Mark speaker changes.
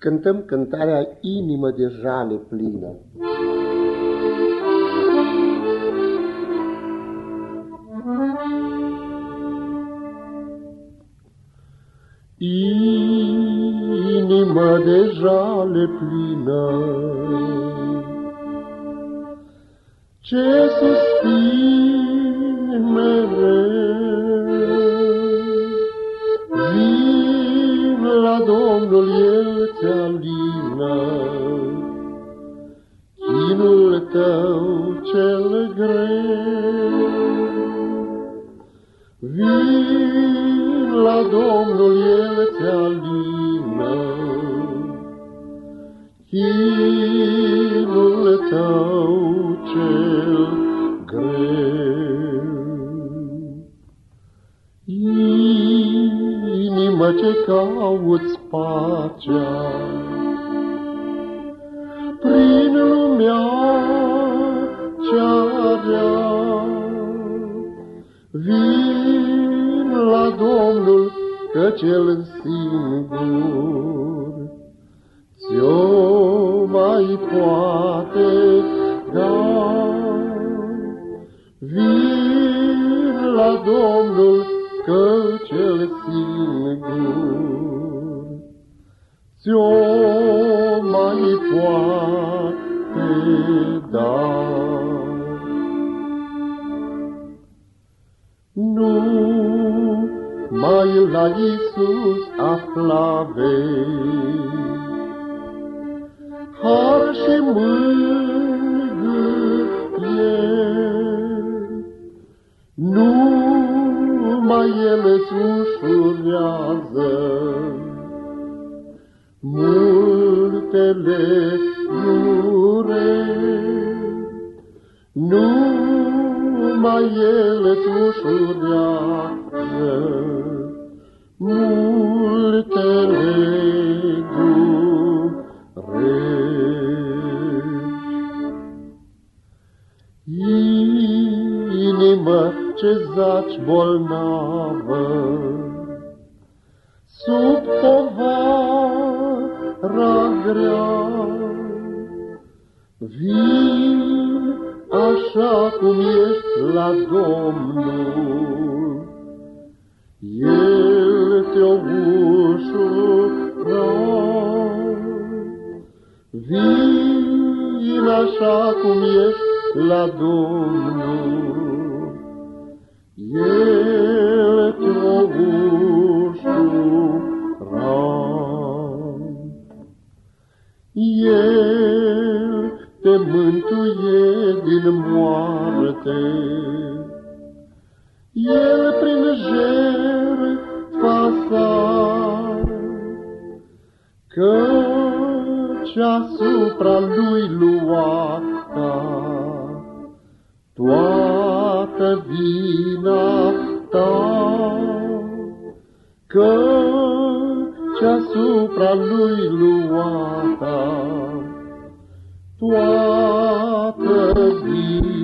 Speaker 1: cântăm cântarea Inimă de jale plină. Inimă de jale plină, ce suspin la Domnul El ți-alină, chinul tău cel greu. Vin la Domnul, El ți-alină, chinul tău cel Inimă ce cauți pacea, prin lumea cea rea, Vin la Domnul, că cel singur ți-o mai poate da. Vin la Domnul, că cel singur ți-o mai poate da. Nu mai la Iisus afla vei, Har și mângâieri. Nu mai El îți ușurează multele dureri. Nu numai El îți ușurează multele dureri. Inimă ce zaci bolnavă, sub povara grea, vin așa cum ești la Domnul. El te-o ușura. Vin așa cum ești la Domnul. El te-o ușura. El te mântuie din moarte. El prin jertfa sa, căci asupra lui luata toată vina ta, căci asupra lui luata toată vina